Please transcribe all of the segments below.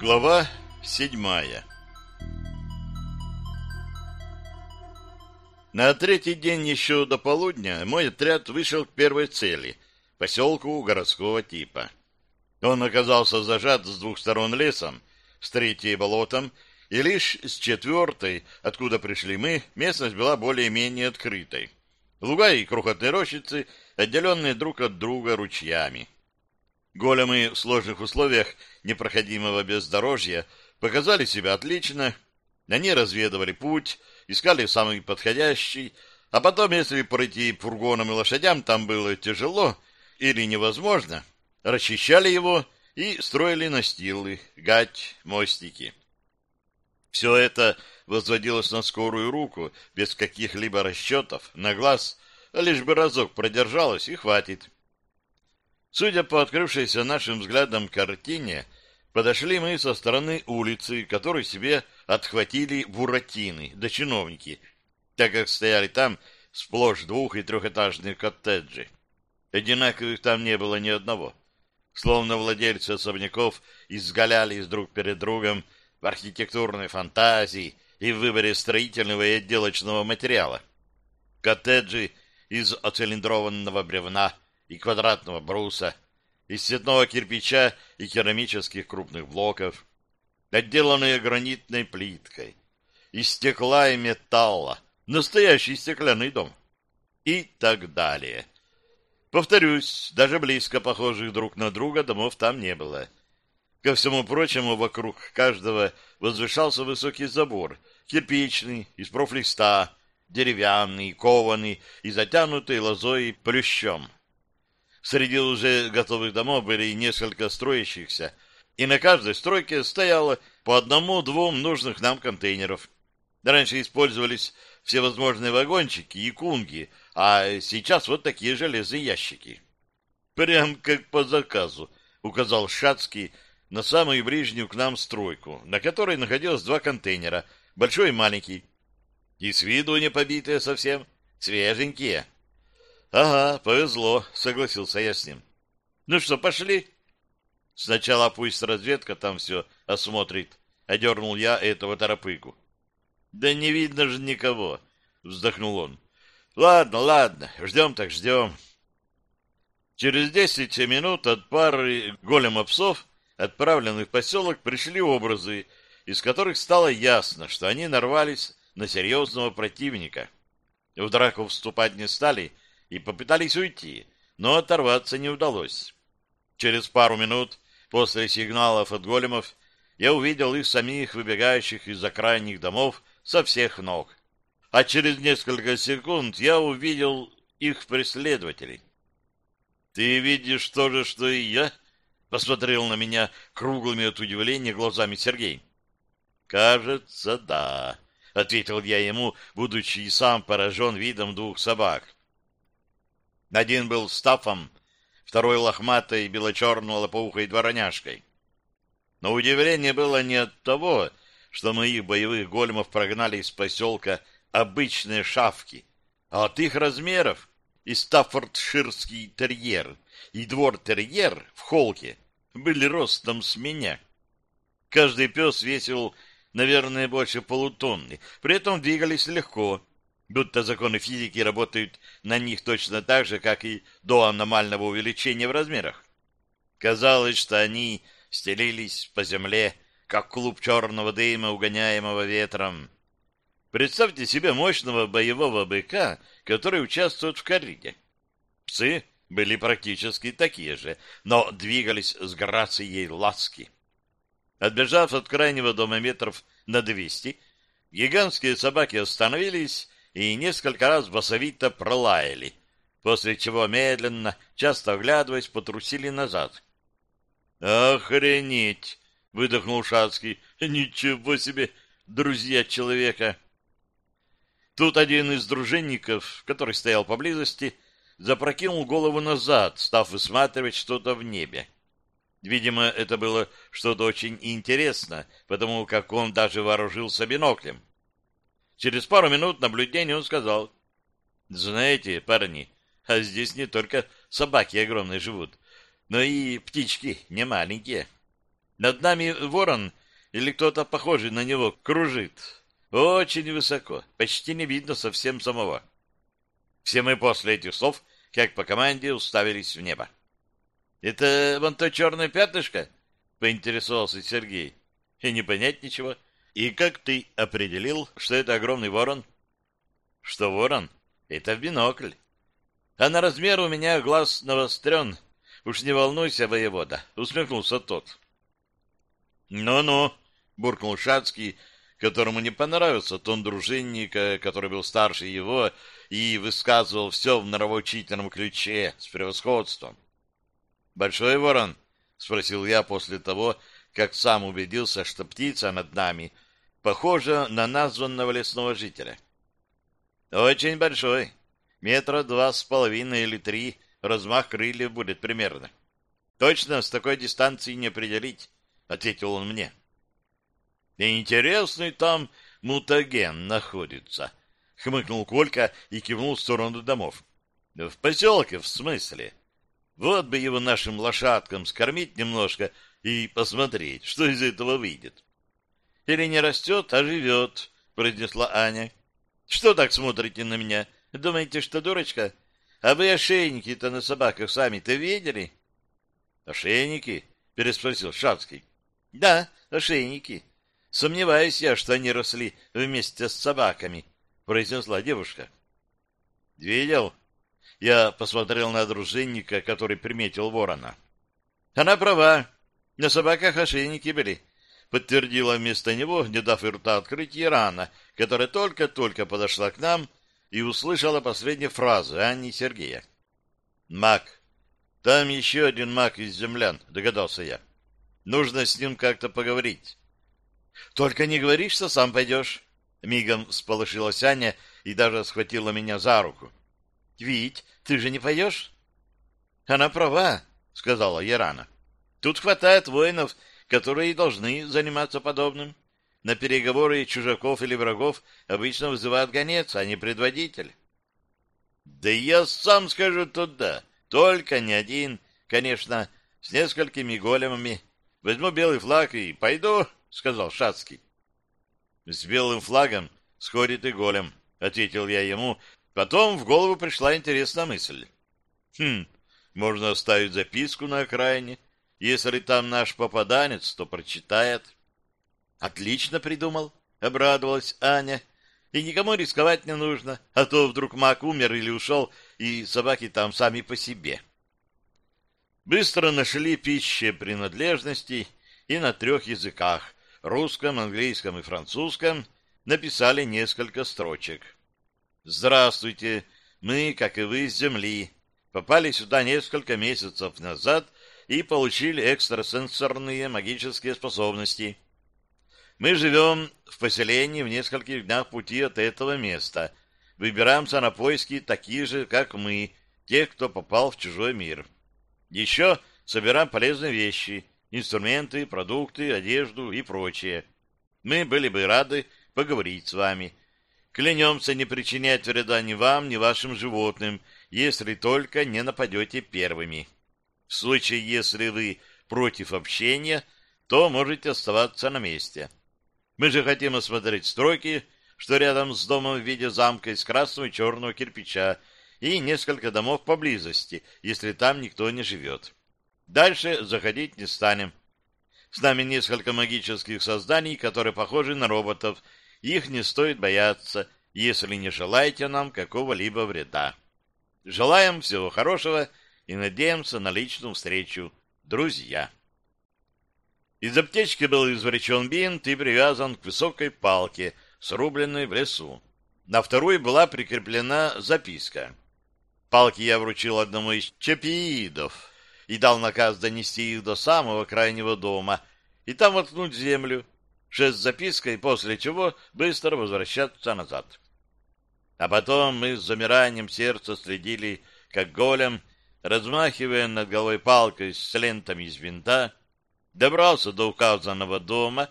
Глава седьмая На третий день еще до полудня мой отряд вышел к первой цели — поселку городского типа. Он оказался зажат с двух сторон лесом, с третьей — болотом, и лишь с четвертой, откуда пришли мы, местность была более-менее открытой. Луга и крохотные рощицы, отделенные друг от друга ручьями. Големы в сложных условиях непроходимого бездорожья показали себя отлично. Они разведывали путь, искали самый подходящий, а потом, если пройти фургоном и лошадям там было тяжело или невозможно, расчищали его и строили настилы, гать, мостики. Все это возводилось на скорую руку, без каких-либо расчетов, на глаз, лишь бы разок продержалось и хватит. Судя по открывшейся нашим взглядом картине, подошли мы со стороны улицы, которую себе отхватили буратины, да чиновники, так как стояли там сплошь двух- и трехэтажные коттеджи. Одинаковых там не было ни одного. Словно владельцы особняков изгалялись друг перед другом в архитектурной фантазии и в выборе строительного и отделочного материала. Коттеджи из оцилиндрованного бревна – и квадратного бруса, из цветного кирпича и керамических крупных блоков, отделанные гранитной плиткой, из стекла и металла, настоящий стеклянный дом и так далее. Повторюсь, даже близко похожих друг на друга домов там не было. Ко всему прочему, вокруг каждого возвышался высокий забор, кирпичный, из профлиста, деревянный, кованый и затянутый лозой плющом. Среди уже готовых домов были несколько строящихся, и на каждой стройке стояло по одному-двум нужных нам контейнеров. Раньше использовались всевозможные вагончики и кунги, а сейчас вот такие железные ящики. Прям как по заказу, указал Шацкий на самую ближнюю к нам стройку, на которой находилось два контейнера, большой и маленький. И с виду не побитые совсем, свеженькие. Ага, повезло, согласился я с ним. Ну что, пошли? Сначала пусть разведка там все осмотрит, одернул я этого торопыгу. Да не видно же никого, вздохнул он. Ладно, ладно, ждем так ждем. Через десять минут от пары голема-псов, отправленных в поселок, пришли образы, из которых стало ясно, что они нарвались на серьезного противника. В драку вступать не стали, и попытались уйти, но оторваться не удалось. Через пару минут после сигналов от големов я увидел их самих, выбегающих из-за крайних домов со всех ног. А через несколько секунд я увидел их преследователей. — Ты видишь то же, что и я? — посмотрел на меня круглыми от удивления глазами Сергей. — Кажется, да, — ответил я ему, будучи и сам поражен видом двух собак. Один был стафом, второй лохматой бело-черной лопоухой двороняшкой. Но удивление было не от того, что моих боевых големов прогнали из поселка обычные шавки, а от их размеров и стаффордширский терьер, и двор-терьер в холке были ростом с меня. Каждый пес весил, наверное, больше полутонны, при этом двигались легко, будто законы физики работают на них точно так же, как и до аномального увеличения в размерах. Казалось, что они стелились по земле, как клуб черного дыма, угоняемого ветром. Представьте себе мощного боевого быка, который участвует в корриде. Псы были практически такие же, но двигались с грацией ласки. Отбежав от крайнего дома метров на двести, гигантские собаки остановились и несколько раз басовито пролаяли, после чего медленно, часто оглядываясь, потрусили назад. «Охренеть!» — выдохнул Шацкий. «Ничего себе, друзья человека!» Тут один из дружинников, который стоял поблизости, запрокинул голову назад, став высматривать что-то в небе. Видимо, это было что-то очень интересно, потому как он даже вооружился биноклем. Через пару минут наблюдения он сказал, «Знаете, парни, а здесь не только собаки огромные живут, но и птички не маленькие». Над нами ворон или кто-то похожий на него кружит. Очень высоко, почти не видно совсем самого. Все мы после этих слов, как по команде, уставились в небо. — Это вон то черное пятнышко? — поинтересовался Сергей. — И не понять ничего. И как ты определил, что это огромный ворон? — Что ворон? Это в бинокль. А на размер у меня глаз навострен. Уж не волнуйся, воевода, — усмехнулся тот. «Ну-ну», — буркнул Шацкий, которому не понравился тон дружинника, который был старше его и высказывал все в нравоучительном ключе с превосходством. «Большой ворон?» — спросил я после того, как сам убедился, что птица над нами похожа на названного лесного жителя. «Очень большой. Метра два с половиной или три. Размах крыльев будет примерно. Точно с такой дистанции не определить», — ответил он мне. Интересный там мутаген находится, — хмыкнул Колька и кивнул в сторону домов. — В поселке, в смысле. Вот бы его нашим лошадкам скормить немножко и посмотреть, что из этого выйдет. — Или не растет, а живет, — произнесла Аня. — Что так смотрите на меня? Думаете, что дурочка? А вы ошейники-то на собаках сами-то видели? — Ошейники? — переспросил Шацкий. — Да, ошейники. Сомневаюсь я, что они росли вместе с собаками, произнесла девушка. Видел? Я посмотрел на дружинника, который приметил ворона. Она права. На собаках ошейники были. Подтвердила вместо него, не дав и рта открыть, Ирана, которая только-только подошла к нам и услышала последние фразы Анни Сергея. «Маг. Там еще один маг из землян», — догадался я. «Нужно с ним как-то поговорить. Только не говори, что сам пойдешь. Мигом всполошилась Аня и даже схватила меня за руку. — Вить, ты же не поешь? — Она права, — сказала Ярана. — Тут хватает воинов, которые должны заниматься подобным. На переговоры чужаков или врагов обычно вызывают гонец, а не предводитель. — Да я сам скажу туда, только не один, конечно, с несколькими големами. Возьму белый флаг и пойду — сказал Шацкий. — С белым флагом сходит и голем, — ответил я ему. Потом в голову пришла интересная мысль. — Хм, можно оставить записку на окраине. Если там наш попаданец, то прочитает. — Отлично придумал, — обрадовалась Аня. — И никому рисковать не нужно, а то вдруг маг умер или ушел, и собаки там сами по себе. Быстро нашли пищи принадлежностей и на трех языках, русском, английском и французском написали несколько строчек. «Здравствуйте! Мы, как и вы, с Земли. Попали сюда несколько месяцев назад и получили экстрасенсорные магические способности. Мы живем в поселении в нескольких днях пути от этого места. Выбираемся на поиски таких же, как мы, тех, кто попал в чужой мир. Еще собираем полезные вещи, инструменты, продукты, одежду и прочее. Мы были бы рады поговорить с вами. Клянемся не причинять вреда ни вам, ни вашим животным, если только не нападете первыми. В случае, если вы против общения, то можете оставаться на месте. Мы же хотим осмотреть стройки, что рядом с домом в виде замка из красного и черного кирпича, и несколько домов поблизости, если там никто не живет. Дальше заходить не станем. С нами несколько магических созданий, которые похожи на роботов. Их не стоит бояться, если не желаете нам какого-либо вреда. Желаем всего хорошего и надеемся на личную встречу. Друзья. Из аптечки был извлечен бинт и привязан к высокой палке, срубленной в лесу. На второй была прикреплена записка. Палки я вручил одному из чапиидов, и дал наказ донести их до самого крайнего дома и там воткнуть землю, шесть запиской, после чего быстро возвращаться назад. А потом мы с замиранием сердца следили, как голем, размахивая над головой палкой с лентами из винта, добрался до указанного дома,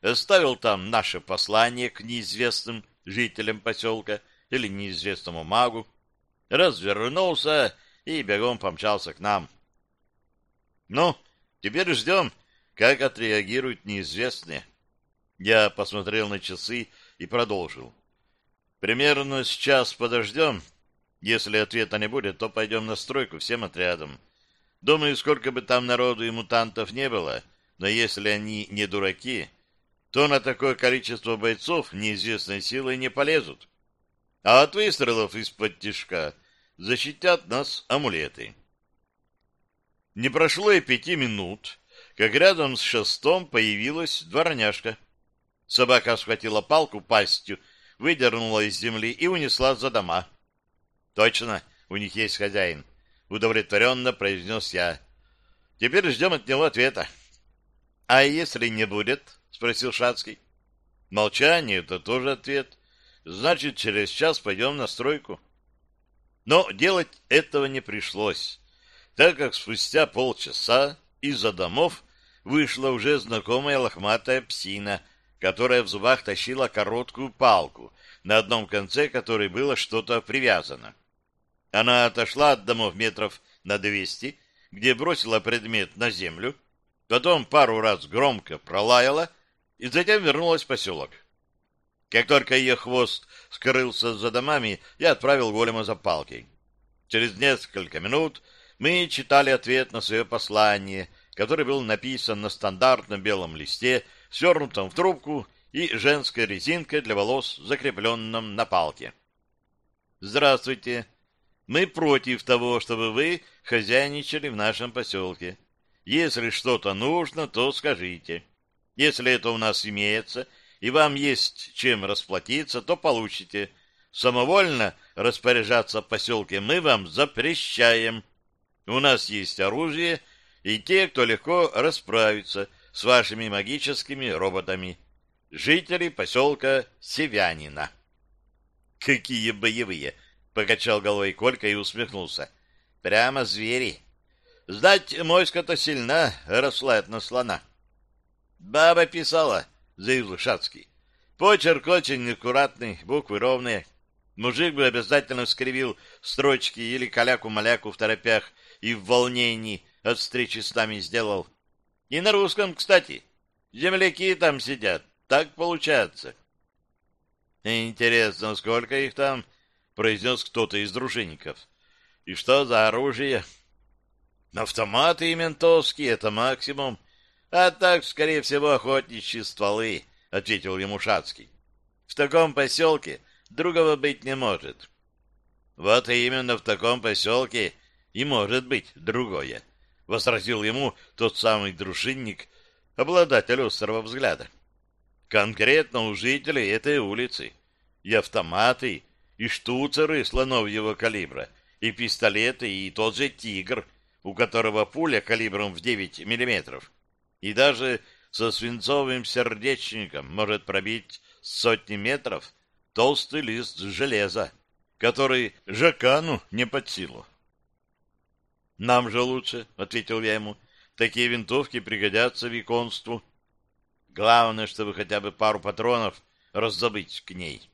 оставил там наше послание к неизвестным жителям поселка или неизвестному магу, развернулся и бегом помчался к нам. Ну, теперь ждем, как отреагируют неизвестные. Я посмотрел на часы и продолжил. Примерно сейчас подождем. Если ответа не будет, то пойдем на стройку всем отрядом. Думаю, сколько бы там народу и мутантов не было, но если они не дураки, то на такое количество бойцов неизвестной силой не полезут. А от выстрелов из-под тишка защитят нас амулеты. Не прошло и пяти минут, как рядом с шестом появилась дворняжка. Собака схватила палку пастью, выдернула из земли и унесла за дома. — Точно, у них есть хозяин, — удовлетворенно произнес я. — Теперь ждем от него ответа. — А если не будет? — спросил Шацкий. — Молчание — это тоже ответ. Значит, через час пойдем на стройку. Но делать этого не пришлось, так как спустя полчаса из-за домов вышла уже знакомая лохматая псина, которая в зубах тащила короткую палку, на одном конце которой было что-то привязано. Она отошла от домов метров на двести, где бросила предмет на землю, потом пару раз громко пролаяла и затем вернулась в поселок. Как только ее хвост скрылся за домами, я отправил голема за палкой. Через несколько минут мы читали ответ на свое послание, который был написан на стандартном белом листе, свернутом в трубку и женской резинкой для волос, закрепленном на палке. «Здравствуйте. Мы против того, чтобы вы хозяйничали в нашем поселке. Если что-то нужно, то скажите. Если это у нас имеется, и вам есть чем расплатиться, то получите. Самовольно распоряжаться в поселке мы вам запрещаем. У нас есть оружие и те, кто легко расправится с вашими магическими роботами. Жители поселка Севянина. Какие боевые! Покачал головой Колька и усмехнулся. Прямо звери. Знать, моська-то сильна, росла на слона. Баба писала, заявил Шацкий. Почерк очень аккуратный, буквы ровные. Мужик бы обязательно скривил строчки или каляку-маляку в торопях и в волнении от встречи с нами сделал. И на русском, кстати. Земляки там сидят. Так получается. Интересно, сколько их там? Произнес кто-то из дружинников. И что за оружие? Автоматы и ментовские — это максимум. А так, скорее всего, охотничьи стволы, — ответил ему Шацкий. В таком поселке другого быть не может. Вот и именно в таком поселке и может быть другое, — возразил ему тот самый дружинник, обладатель острого взгляда. Конкретно у жителей этой улицы и автоматы, и штуцеры слоновьего калибра, и пистолеты, и тот же «Тигр», у которого пуля калибром в 9 миллиметров, и даже со свинцовым сердечником может пробить сотни метров толстый лист железа, который Жакану не под силу. «Нам же лучше», — ответил я ему, — «такие винтовки пригодятся виконству». Главное, чтобы хотя бы пару патронов раздобыть к ней.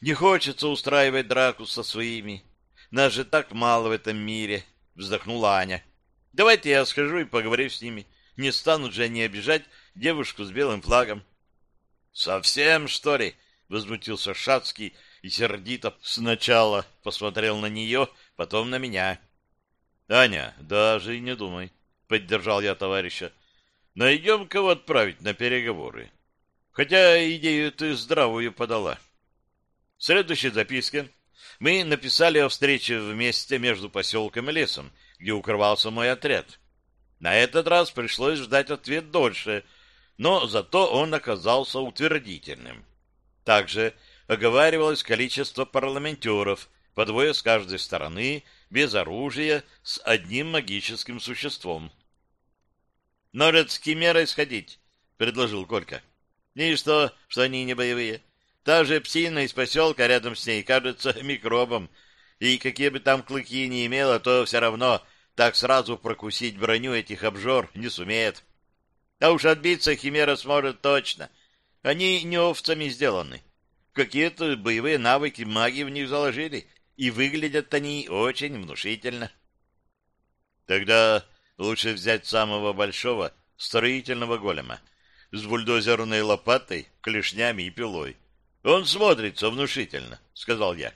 Не хочется устраивать драку со своими. Нас же так мало в этом мире, — вздохнула Аня. Давайте я схожу и поговорю с ними. Не станут же они обижать девушку с белым флагом. — Совсем, что ли? — возмутился Шацкий и сердито сначала посмотрел на нее, потом на меня. — Аня, даже и не думай, — поддержал я товарища. — Найдем кого отправить на переговоры. Хотя идею ты здравую подала. Следующей записке мы написали о встрече вместе между поселком и лесом, где укрывался мой отряд. На этот раз пришлось ждать ответ дольше, но зато он оказался утвердительным. Также оговаривалось количество парламентеров, по двое с каждой стороны, без оружия, с одним магическим существом. «Может, с Кимерой сходить?» — предложил Колька. «И что, что они не боевые? Та же псина из поселка рядом с ней кажется микробом, и какие бы там клыки не имела, то все равно так сразу прокусить броню этих обжор не сумеет. А уж отбиться Химера сможет точно. Они не овцами сделаны. Какие-то боевые навыки маги в них заложили, и выглядят они очень внушительно. Тогда лучше взять самого большого, строительного голема с бульдозерной лопатой, клешнями и пилой. Он смотрится внушительно, — сказал я.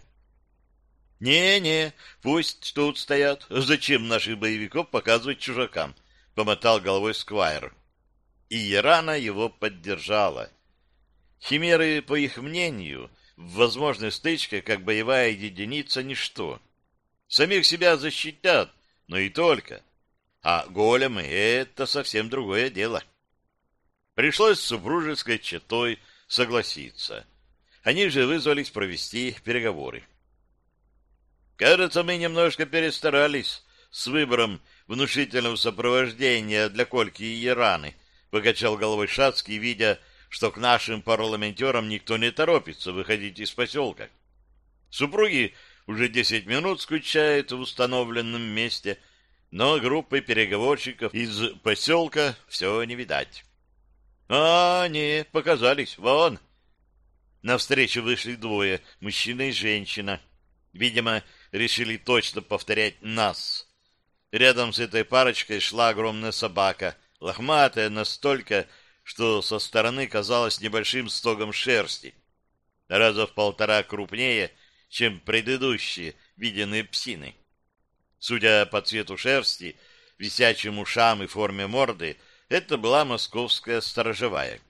«Не-не, пусть тут стоят. Зачем наших боевиков показывать чужакам?» — помотал головой Сквайр. И Ирана его поддержала. Химеры, по их мнению, в возможной стычке, как боевая единица, ничто. Самих себя защитят, но и только. А големы — это совсем другое дело. Пришлось с супружеской четой согласиться. Они же вызвались провести переговоры. Кажется, мы немножко перестарались с выбором внушительного сопровождения для Кольки и Яраны, покачал головой Шацкий, видя, что к нашим парламентерам никто не торопится выходить из поселка. Супруги уже десять минут скучают в установленном месте, но группы переговорщиков из поселка все не видать. А, не, показались, вон. Навстречу вышли двое, мужчина и женщина. Видимо, решили точно повторять нас. Рядом с этой парочкой шла огромная собака, лохматая настолько, что со стороны казалась небольшим стогом шерсти, раза в полтора крупнее, чем предыдущие виденные псины. Судя по цвету шерсти, висячим ушам и форме морды, это была московская сторожевая.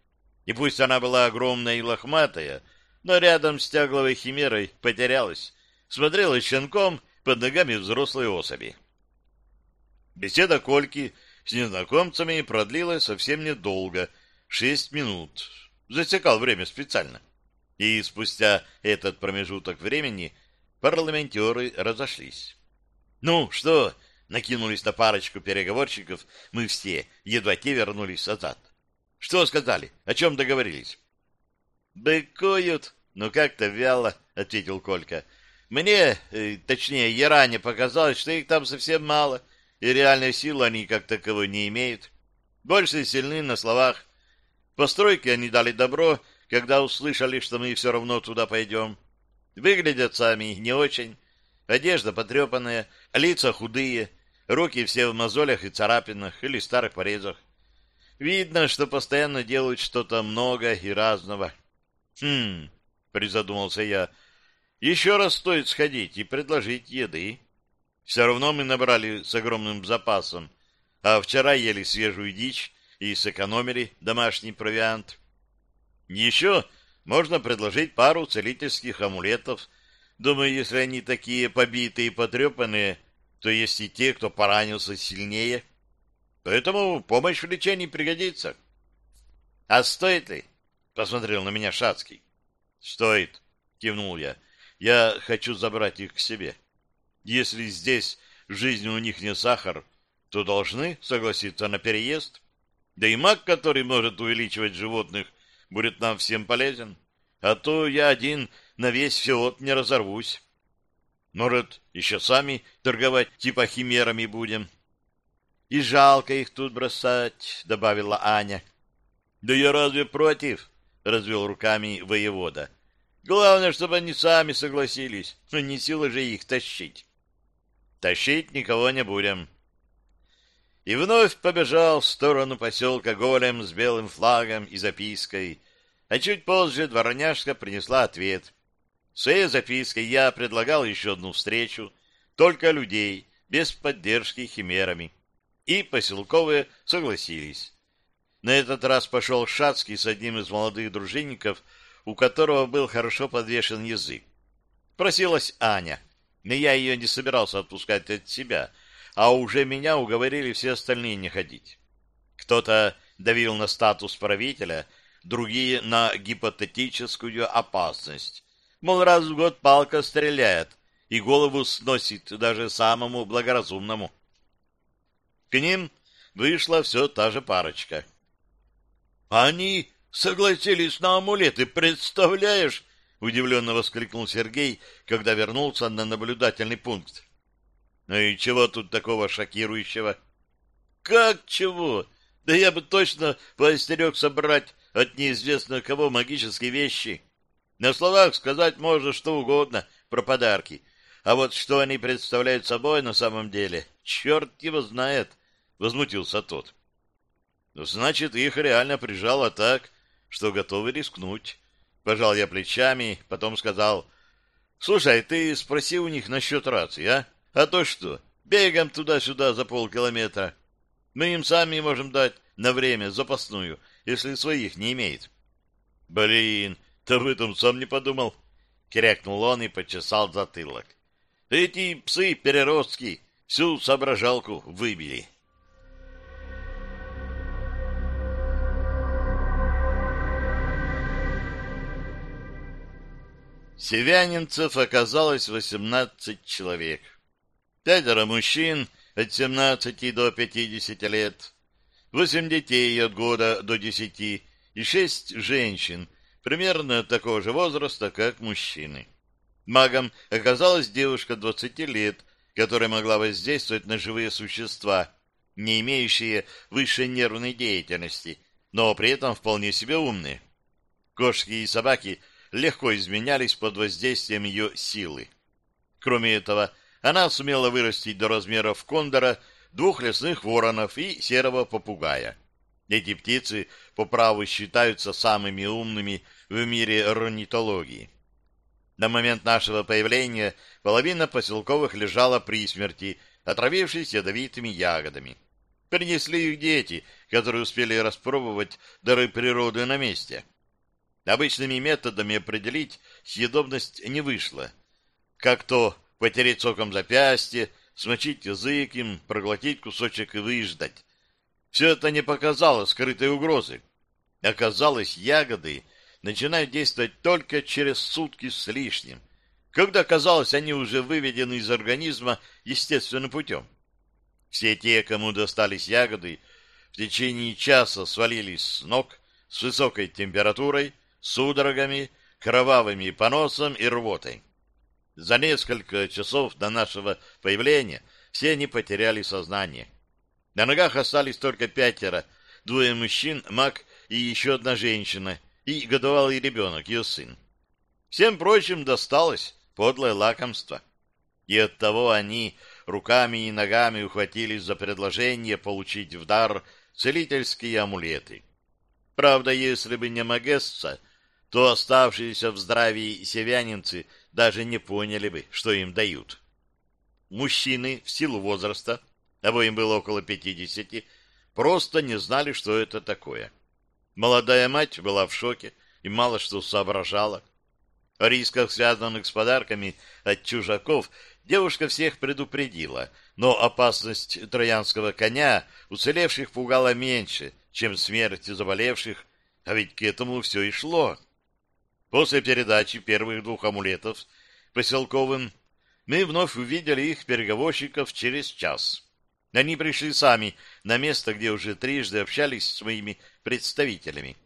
И пусть она была огромная и лохматая, но рядом с тягловой химерой потерялась, смотрела щенком под ногами взрослой особи. Беседа Кольки с незнакомцами продлилась совсем недолго, шесть минут. Засекал время специально. И спустя этот промежуток времени парламентеры разошлись. «Ну, что?» — накинулись на парочку переговорщиков. Мы все, едва те вернулись назад. «Что сказали? О чем договорились?» «Быкуют, но как-то вяло», — ответил Колька. «Мне, э, точнее, Яране показалось, что их там совсем мало, и реальной силы они как таковой не имеют. Больше сильны на словах, Постройки они дали добро, когда услышали, что мы все равно туда пойдем. Выглядят сами не очень. Одежда потрепанная, лица худые, руки все в мозолях и царапинах или старых порезах. Видно, что постоянно делают что-то много и разного. Хм, призадумался я. Еще раз стоит сходить и предложить еды. Все равно мы набрали с огромным запасом, а вчера ели свежую дичь и сэкономили домашний провиант. Еще можно предложить пару целительских амулетов. Думаю, если они такие побитые и потрепанные, то есть и те, кто поранился сильнее. Поэтому помощь в лечении пригодится. — А стоит ли? — посмотрел на меня Шацкий. — Стоит, — кивнул я. — Я хочу забрать их к себе. Если здесь жизнь у них не сахар, то должны согласиться на переезд. — да и маг, который может увеличивать животных, будет нам всем полезен. А то я один на весь фиот не разорвусь. Может, еще сами торговать типа химерами будем. — И жалко их тут бросать, — добавила Аня. — Да я разве против? — развел руками воевода. — Главное, чтобы они сами согласились. Но не сила же их тащить. — Тащить никого не будем, и вновь побежал в сторону поселка Голем с белым флагом и запиской, а чуть позже дворняжка принесла ответ. В своей записке я предлагал еще одну встречу, только людей, без поддержки химерами, и поселковые согласились. На этот раз пошел Шацкий с одним из молодых дружинников, у которого был хорошо подвешен язык. Просилась Аня, но я ее не собирался отпускать от себя — а уже меня уговорили все остальные не ходить. Кто-то давил на статус правителя, другие — на гипотетическую опасность. Мол, раз в год палка стреляет и голову сносит даже самому благоразумному. К ним вышла все та же парочка. — Они согласились на амулеты, представляешь? — удивленно воскликнул Сергей, когда вернулся на наблюдательный пункт. Ну и чего тут такого шокирующего? Как чего? Да я бы точно поостерегся брать от неизвестно кого магические вещи. На словах сказать можно что угодно про подарки, а вот что они представляют собой на самом деле, черт его знает, — возмутился тот. Значит, их реально прижало так, что готовы рискнуть. Пожал я плечами, потом сказал, «Слушай, ты спроси у них насчет рации, а? А то что, бегом туда-сюда за полкилометра. Мы им сами можем дать на время запасную, если своих не имеет». «Блин, ты об этом сам не подумал?» — крякнул он и почесал затылок. «Эти псы-переростки всю соображалку выбили». Севянинцев оказалось 18 человек. Пятеро мужчин от 17 до 50 лет, восемь детей от года до 10 и шесть женщин примерно такого же возраста, как мужчины. Магом оказалась девушка 20 лет, которая могла воздействовать на живые существа, не имеющие высшей нервной деятельности, но при этом вполне себе умные. Кошки и собаки – легко изменялись под воздействием ее силы. Кроме этого, она сумела вырастить до размеров кондора двух лесных воронов и серого попугая. Эти птицы по праву считаются самыми умными в мире орнитологии. На момент нашего появления половина поселковых лежала при смерти, отравившись ядовитыми ягодами. Принесли их дети, которые успели распробовать дары природы на месте. Обычными методами определить съедобность не вышло. Как то потереть соком запястье, смочить язык им, проглотить кусочек и выждать. Все это не показало скрытой угрозы. Оказалось, ягоды начинают действовать только через сутки с лишним, когда, казалось, они уже выведены из организма естественным путем. Все те, кому достались ягоды, в течение часа свалились с ног с высокой температурой, судорогами, кровавыми поносом и рвотой. За несколько часов до нашего появления все они потеряли сознание. На ногах остались только пятеро, двое мужчин, маг и еще одна женщина, и годовалый ребенок, ее сын. Всем прочим досталось подлое лакомство. И оттого они руками и ногами ухватились за предложение получить в дар целительские амулеты. Правда, если бы не Магесса, то оставшиеся в здравии севянинцы даже не поняли бы, что им дают. Мужчины в силу возраста, обоим было около пятидесяти, просто не знали, что это такое. Молодая мать была в шоке и мало что соображала. О рисках, связанных с подарками от чужаков, девушка всех предупредила, но опасность троянского коня уцелевших пугала меньше, чем смерть заболевших, а ведь к этому все и шло. После передачи первых двух амулетов поселковым мы вновь увидели их переговорщиков через час. Они пришли сами на место, где уже трижды общались с моими представителями.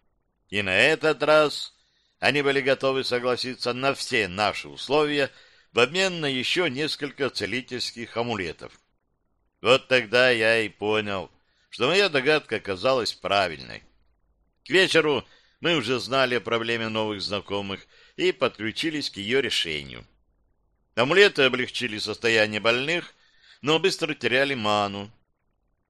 И на этот раз они были готовы согласиться на все наши условия в обмен на еще несколько целительских амулетов. Вот тогда я и понял, что моя догадка оказалась правильной. К вечеру мы уже знали о проблеме новых знакомых и подключились к ее решению. Амулеты облегчили состояние больных, но быстро теряли ману.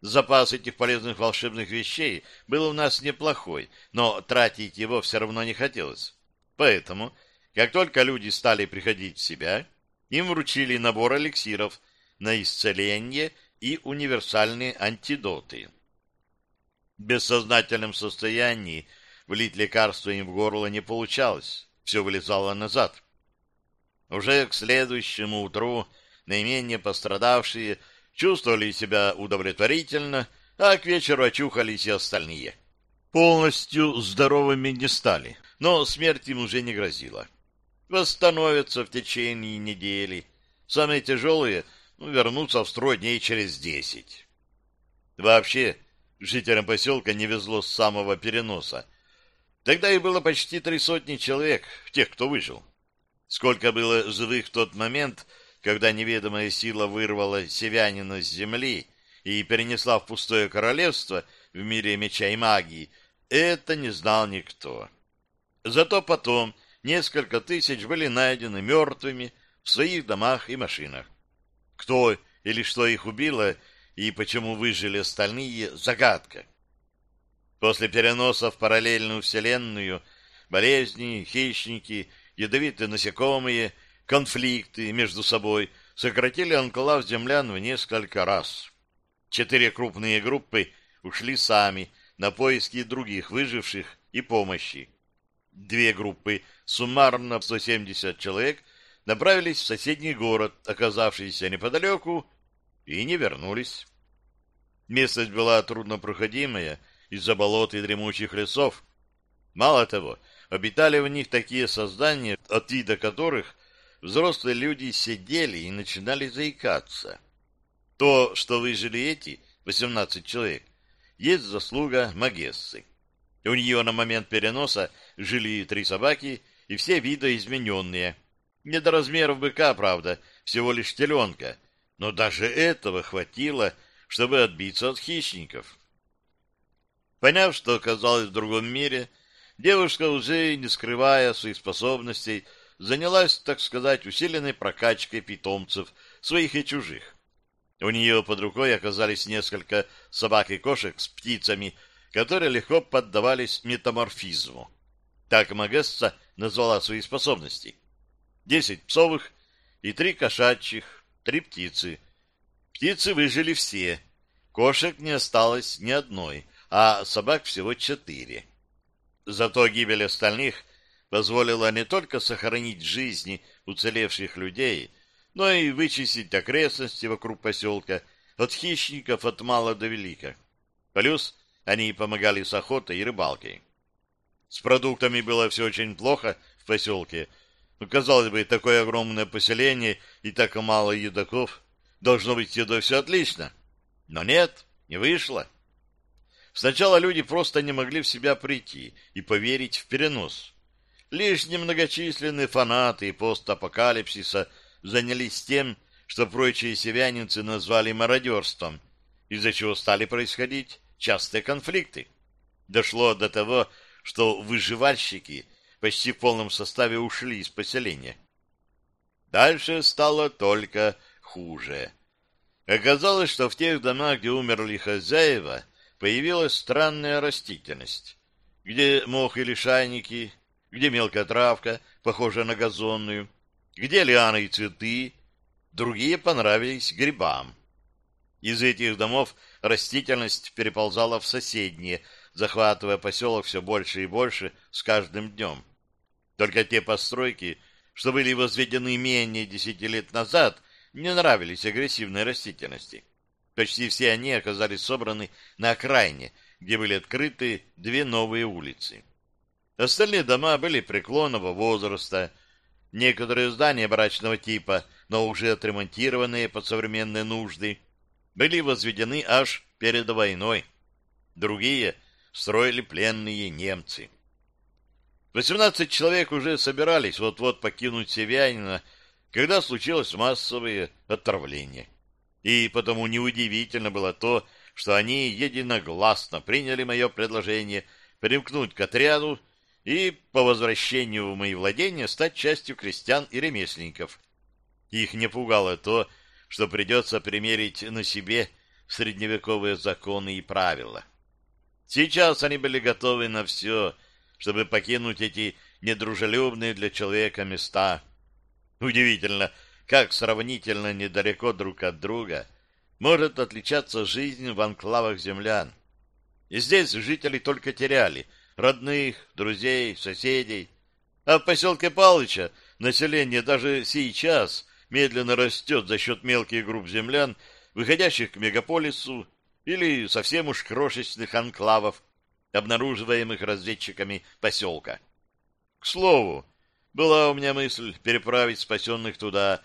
Запас этих полезных волшебных вещей был у нас неплохой, но тратить его все равно не хотелось. Поэтому, как только люди стали приходить в себя, им вручили набор эликсиров на исцеление и универсальные антидоты. В бессознательном состоянии влить лекарство им в горло не получалось, все вылезало назад. Уже к следующему утру наименее пострадавшие чувствовали себя удовлетворительно, а к вечеру очухались и остальные. Полностью здоровыми не стали, но смерть им уже не грозила. Восстановятся в течение недели. Самые тяжелые ну, вернутся в строй дней через десять. Вообще, жителям поселка не везло с самого переноса. Тогда их было почти три сотни человек, тех, кто выжил. Сколько было живых в тот момент, когда неведомая сила вырвала севянина с земли и перенесла в пустое королевство в мире меча и магии, это не знал никто. Зато потом несколько тысяч были найдены мертвыми в своих домах и машинах. Кто или что их убило и почему выжили остальные – загадка. После переноса в параллельную вселенную болезни, хищники, ядовитые насекомые, конфликты между собой сократили анклав землян в несколько раз. Четыре крупные группы ушли сами на поиски других выживших и помощи. Две группы, суммарно 170 человек, направились в соседний город, оказавшийся неподалеку, и не вернулись. Местность была труднопроходимая из-за болот и дремучих лесов. Мало того, обитали в них такие создания, от вида которых взрослые люди сидели и начинали заикаться. То, что выжили эти, 18 человек, есть заслуга Магессы. У нее на момент переноса жили три собаки и все видоизмененные. Не до размеров быка, правда, всего лишь теленка, но даже этого хватило, чтобы отбиться от хищников. Поняв, что оказалась в другом мире, девушка, уже не скрывая своих способностей, занялась, так сказать, усиленной прокачкой питомцев, своих и чужих. У нее под рукой оказались несколько собак и кошек с птицами, которые легко поддавались метаморфизму. Так Магесса назвала свои способности. Десять псовых и три кошачьих, три птицы. Птицы выжили все. Кошек не осталось ни одной, а собак всего четыре. Зато гибель остальных позволила не только сохранить жизни уцелевших людей, но и вычистить окрестности вокруг поселка от хищников от мала до велика. Плюс они помогали с охотой и рыбалкой. С продуктами было все очень плохо в поселке. Ну, казалось бы, такое огромное поселение и так мало едоков. Должно быть, едой все отлично. Но нет, не вышло. Сначала люди просто не могли в себя прийти и поверить в перенос. Лишь немногочисленные фанаты постапокалипсиса занялись тем, что прочие северянинцы назвали мародерством, из-за чего стали происходить частые конфликты. Дошло до того, что выживальщики почти в полном составе ушли из поселения. Дальше стало только хуже. Оказалось, что в тех домах, где умерли хозяева, появилась странная растительность, где мох или шайники, где мелкая травка, похожая на газонную, где лианы и цветы, другие понравились грибам. Из этих домов растительность переползала в соседние, захватывая поселок все больше и больше с каждым днем. Только те постройки, что были возведены менее десяти лет назад, не нравились агрессивной растительности. Почти все они оказались собраны на окраине, где были открыты две новые улицы. Остальные дома были преклонного возраста, некоторые здания брачного типа, но уже отремонтированные под современные нужды, были возведены аж перед войной. Другие строили пленные немцы. Восемнадцать человек уже собирались вот-вот покинуть Севянина, когда случилось массовое отравление. И потому неудивительно было то, что они единогласно приняли мое предложение примкнуть к отряду и по возвращению в мои владения стать частью крестьян и ремесленников. Их не пугало то, что придется примерить на себе средневековые законы и правила. Сейчас они были готовы на все, чтобы покинуть эти недружелюбные для человека места. Удивительно, как сравнительно недалеко друг от друга может отличаться жизнь в анклавах землян. И здесь жители только теряли родных, друзей, соседей. А в поселке Палыча население даже сейчас медленно растет за счет мелких групп землян, выходящих к мегаполису или совсем уж крошечных анклавов, обнаруживаемых разведчиками поселка. К слову, была у меня мысль переправить спасенных туда,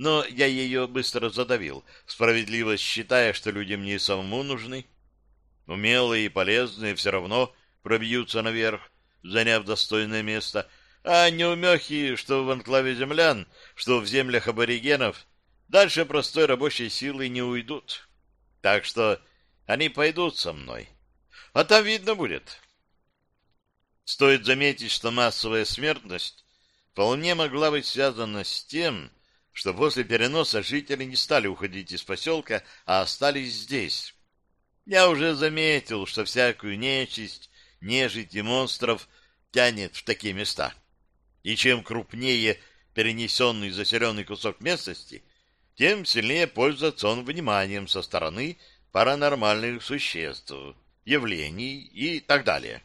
но я ее быстро задавил, справедливо считая, что люди мне самому нужны. Умелые и полезные все равно пробьются наверх, заняв достойное место — а неумехи, что в анклаве землян, что в землях аборигенов, дальше простой рабочей силы не уйдут. Так что они пойдут со мной. А там видно будет. Стоит заметить, что массовая смертность вполне могла быть связана с тем, что после переноса жители не стали уходить из поселка, а остались здесь. Я уже заметил, что всякую нечисть, нежить и монстров тянет в такие места. И чем крупнее перенесенный заселенный кусок местности, тем сильнее пользуется он вниманием со стороны паранормальных существ, явлений и так далее.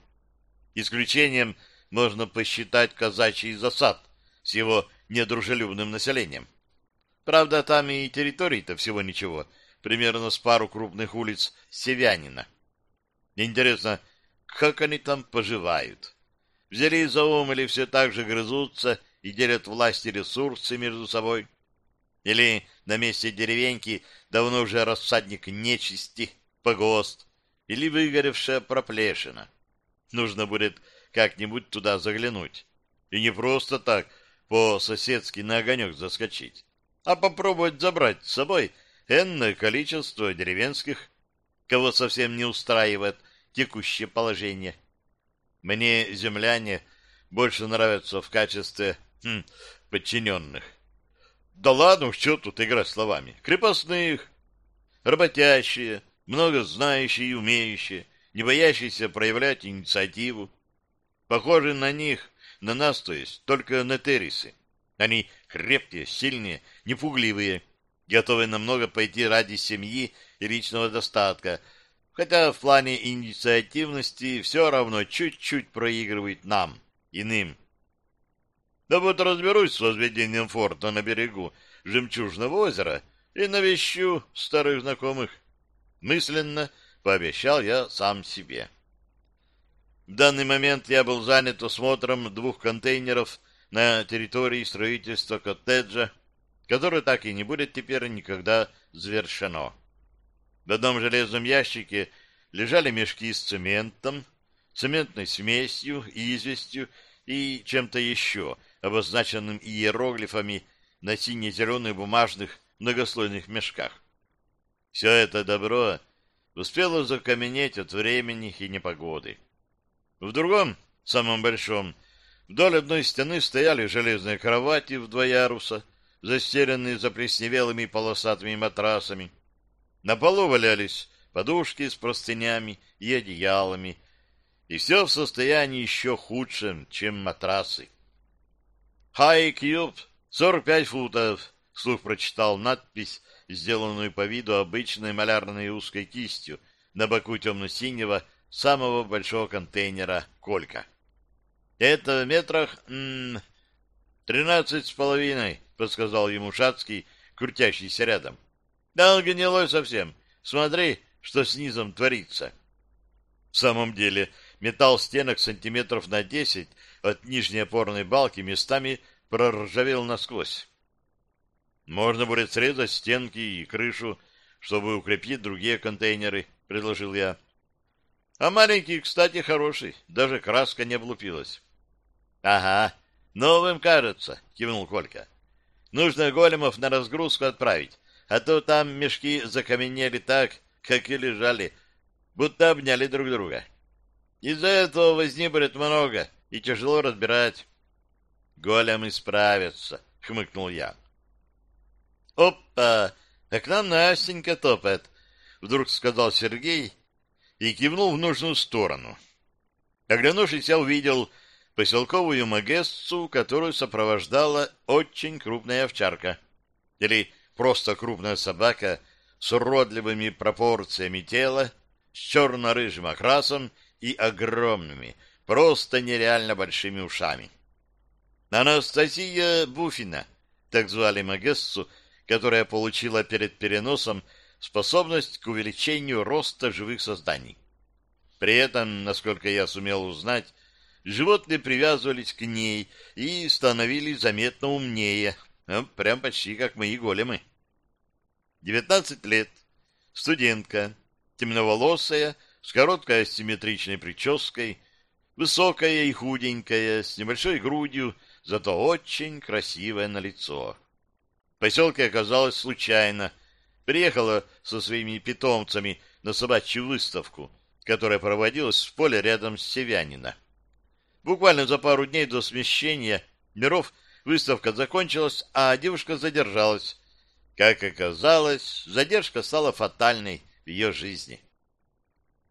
Исключением можно посчитать казачий засад с его недружелюбным населением. Правда, там и территорий-то всего ничего, примерно с пару крупных улиц Севянина. Интересно, как они там поживают? Взяли за ум или все так же грызутся и делят власти ресурсы между собой? Или на месте деревеньки давно уже рассадник нечисти, погост, или выгоревшая проплешина? Нужно будет как-нибудь туда заглянуть. И не просто так по-соседски на огонек заскочить, а попробовать забрать с собой энное количество деревенских, кого совсем не устраивает текущее положение. Мне земляне больше нравятся в качестве хм, подчиненных. Да ладно, что тут играть словами. Крепостных, работящие, много знающие и умеющие, не боящиеся проявлять инициативу. Похожи на них, на нас, то есть, только на Терисы. Они крепкие, сильные, непугливые, готовые намного пойти ради семьи и личного достатка, хотя в плане инициативности все равно чуть-чуть проигрывает нам, иным. Да вот разберусь с возведением форта на берегу Жемчужного озера и навещу старых знакомых. Мысленно пообещал я сам себе. В данный момент я был занят осмотром двух контейнеров на территории строительства коттеджа, которое так и не будет теперь никогда завершено. В одном железном ящике лежали мешки с цементом, цементной смесью, известью и чем-то еще, обозначенным иероглифами на сине-зеленых бумажных многослойных мешках. Все это добро успело закаменеть от времени и непогоды. В другом, самом большом, вдоль одной стены стояли железные кровати в два яруса, застеленные заплесневелыми полосатыми матрасами. На полу валялись подушки с простынями и одеялами, и все в состоянии еще худшем, чем матрасы. «Хай Кьюб, 45 футов», — слух прочитал надпись, сделанную по виду обычной малярной узкой кистью на боку темно-синего самого большого контейнера «Колька». «Это в метрах... тринадцать с половиной», — подсказал ему Шацкий, крутящийся рядом. Да он гнилой совсем. Смотри, что с низом творится. В самом деле, металл стенок сантиметров на десять от нижней опорной балки местами проржавел насквозь. Можно будет срезать стенки и крышу, чтобы укрепить другие контейнеры, — предложил я. А маленький, кстати, хороший, даже краска не облупилась. — Ага, новым кажется, — кивнул Колька. — Нужно големов на разгрузку отправить а то там мешки закаменели так, как и лежали, будто обняли друг друга. Из-за этого возни будет много и тяжело разбирать. Голем исправится, хмыкнул я. Опа! А к нам Настенька топает, вдруг сказал Сергей и кивнул в нужную сторону. Оглянувшись, я увидел поселковую магессу, которую сопровождала очень крупная овчарка. Или просто крупная собака с уродливыми пропорциями тела, с черно-рыжим окрасом и огромными, просто нереально большими ушами. Анастасия Буфина, так звали Магессу, которая получила перед переносом способность к увеличению роста живых созданий. При этом, насколько я сумел узнать, животные привязывались к ней и становились заметно умнее, ну, прям почти как мои големы. Девятнадцать лет, студентка, темноволосая, с короткой асимметричной прической, высокая и худенькая, с небольшой грудью, зато очень красивая на лицо. В поселке оказалась случайно. Приехала со своими питомцами на собачью выставку, которая проводилась в поле рядом с Севянина. Буквально за пару дней до смещения миров Выставка закончилась, а девушка задержалась. Как оказалось, задержка стала фатальной в ее жизни.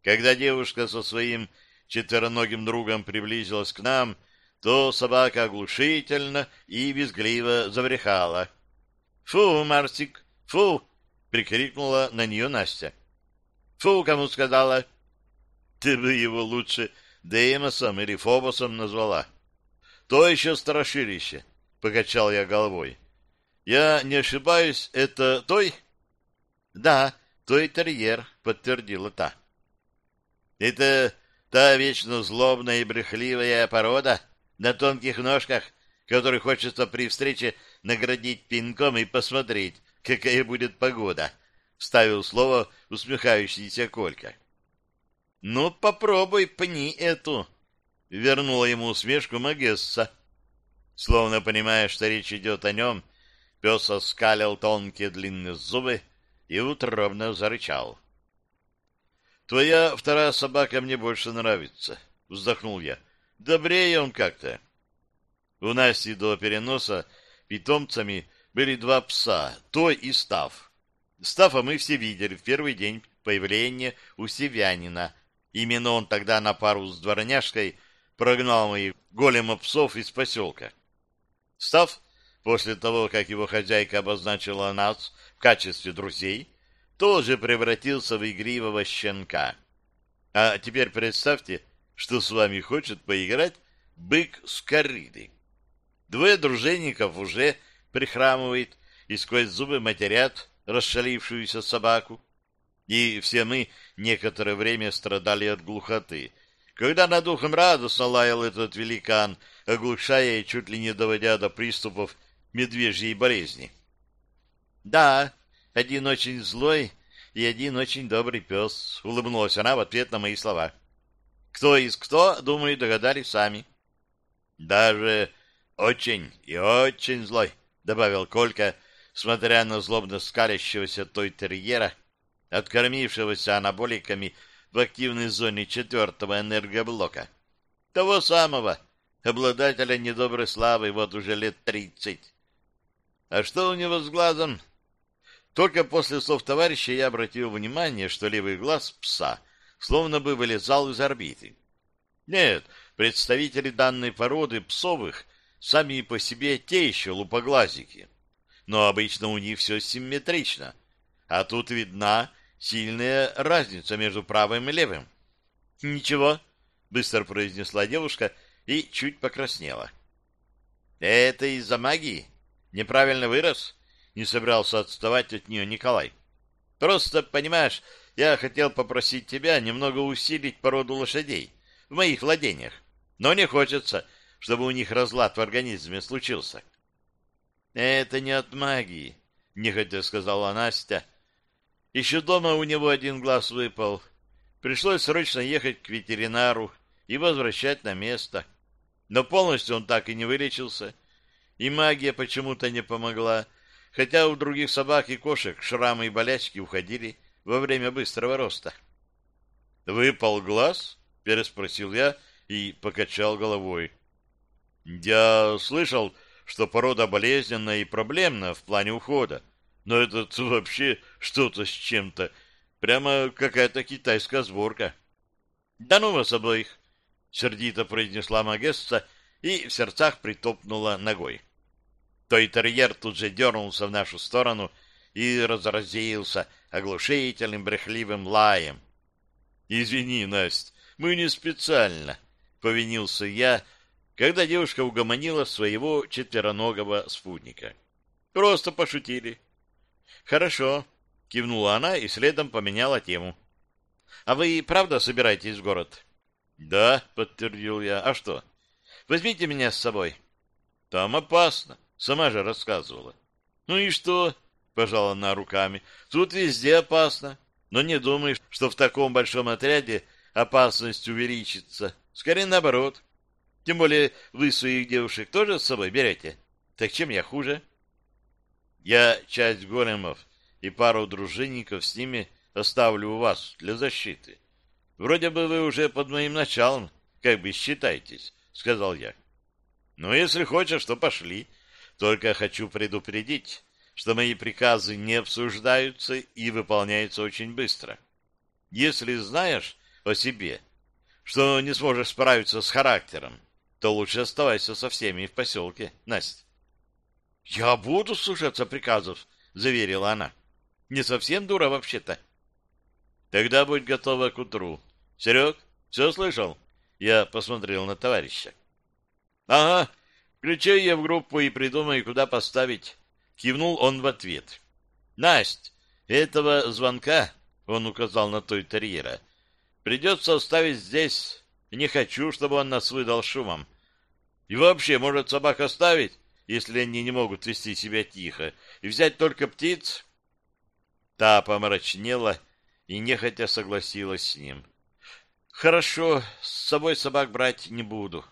Когда девушка со своим четвероногим другом приблизилась к нам, то собака оглушительно и визгливо заврехала. — Фу, Марсик, фу! — прикрикнула на нее Настя. — Фу, кому сказала? — Ты бы его лучше Деймосом или Фобосом назвала. — То еще страшилище, — покачал я головой. — Я не ошибаюсь, это той? — Да, той терьер, — подтвердила та. — Это та вечно злобная и брехливая порода на тонких ножках, которой хочется при встрече наградить пинком и посмотреть, какая будет погода, — вставил слово усмехающийся Колька. — Ну, попробуй пни эту, — вернула ему усмешку Магесса. Словно понимая, что речь идет о нем, пес оскалил тонкие длинные зубы и утробно зарычал. — Твоя вторая собака мне больше нравится, — вздохнул я. — Добрее он как-то. У Насти до переноса питомцами были два пса, Той и Став. Стафа мы все видели в первый день появления у севянина. Именно он тогда на пару с дворняжкой прогнал моих голема псов из поселка. Став, после того, как его хозяйка обозначила нас в качестве друзей, тоже превратился в игривого щенка. А теперь представьте, что с вами хочет поиграть бык с корридой. Двое дружинников уже прихрамывает и сквозь зубы матерят расшалившуюся собаку. И все мы некоторое время страдали от глухоты, когда над ухом радостно лаял этот великан, оглушая и чуть ли не доводя до приступов медвежьей болезни. Да, один очень злой и один очень добрый пес, улыбнулась она в ответ на мои слова. Кто из кто, думаю, догадались сами. Даже очень и очень злой, добавил Колька, смотря на злобно скалящегося той терьера, откормившегося анаболиками в активной зоне четвертого энергоблока. Того самого, обладателя недоброй славы вот уже лет тридцать. А что у него с глазом? Только после слов товарища я обратил внимание, что левый глаз пса словно бы вылезал из орбиты. Нет, представители данной породы псовых сами по себе те еще лупоглазики. Но обычно у них все симметрично. А тут видна сильная разница между правым и левым. «Ничего», — быстро произнесла девушка и чуть покраснела. «Это из-за магии? Неправильно вырос?» Не собирался отставать от нее Николай. «Просто, понимаешь, я хотел попросить тебя немного усилить породу лошадей в моих владениях, но не хочется, чтобы у них разлад в организме случился. — Это не от магии, — нехотя сказала Настя. Еще дома у него один глаз выпал. Пришлось срочно ехать к ветеринару и возвращать на место. Но полностью он так и не вылечился. И магия почему-то не помогла, хотя у других собак и кошек шрамы и болячки уходили во время быстрого роста. «Выпал глаз?» — переспросил я и покачал головой. Я слышал, что порода болезненная и проблемная в плане ухода, но это вообще что-то с чем-то. Прямо какая-то китайская сборка. — Да ну вас обоих! — сердито произнесла Магесса и в сердцах притопнула ногой. Той терьер тут же дернулся в нашу сторону и разразился оглушительным брехливым лаем. — Извини, Настя, мы не специально, — повинился я, когда девушка угомонила своего четвероногого спутника. Просто пошутили. Хорошо, кивнула она и следом поменяла тему. А вы правда собираетесь в город? Да, подтвердил я. А что? Возьмите меня с собой. Там опасно, сама же рассказывала. Ну и что? пожала она руками. Тут везде опасно. Но не думай, что в таком большом отряде опасность увеличится. Скорее наоборот. Тем более вы своих девушек тоже с собой берете. Так чем я хуже? Я часть големов и пару дружинников с ними оставлю у вас для защиты. Вроде бы вы уже под моим началом, как бы считаетесь, — сказал я. Ну, если хочешь, то пошли. Только хочу предупредить, что мои приказы не обсуждаются и выполняются очень быстро. Если знаешь, о себе, что не сможешь справиться с характером, то лучше оставайся со всеми в поселке, Настя. — Я буду слушаться приказов, — заверила она. — Не совсем дура вообще-то. — Тогда будь готова к утру. Серег, все слышал? Я посмотрел на товарища. — Ага, включай я в группу и придумай, куда поставить. Кивнул он в ответ. — Насть, этого звонка, — он указал на той терьера, — придется оставить здесь. Не хочу, чтобы он нас выдал шумом. И вообще, может, собак оставить, если они не могут вести себя тихо, и взять только птиц? Та помрачнела и нехотя согласилась с ним. — Хорошо, с собой собак брать не буду.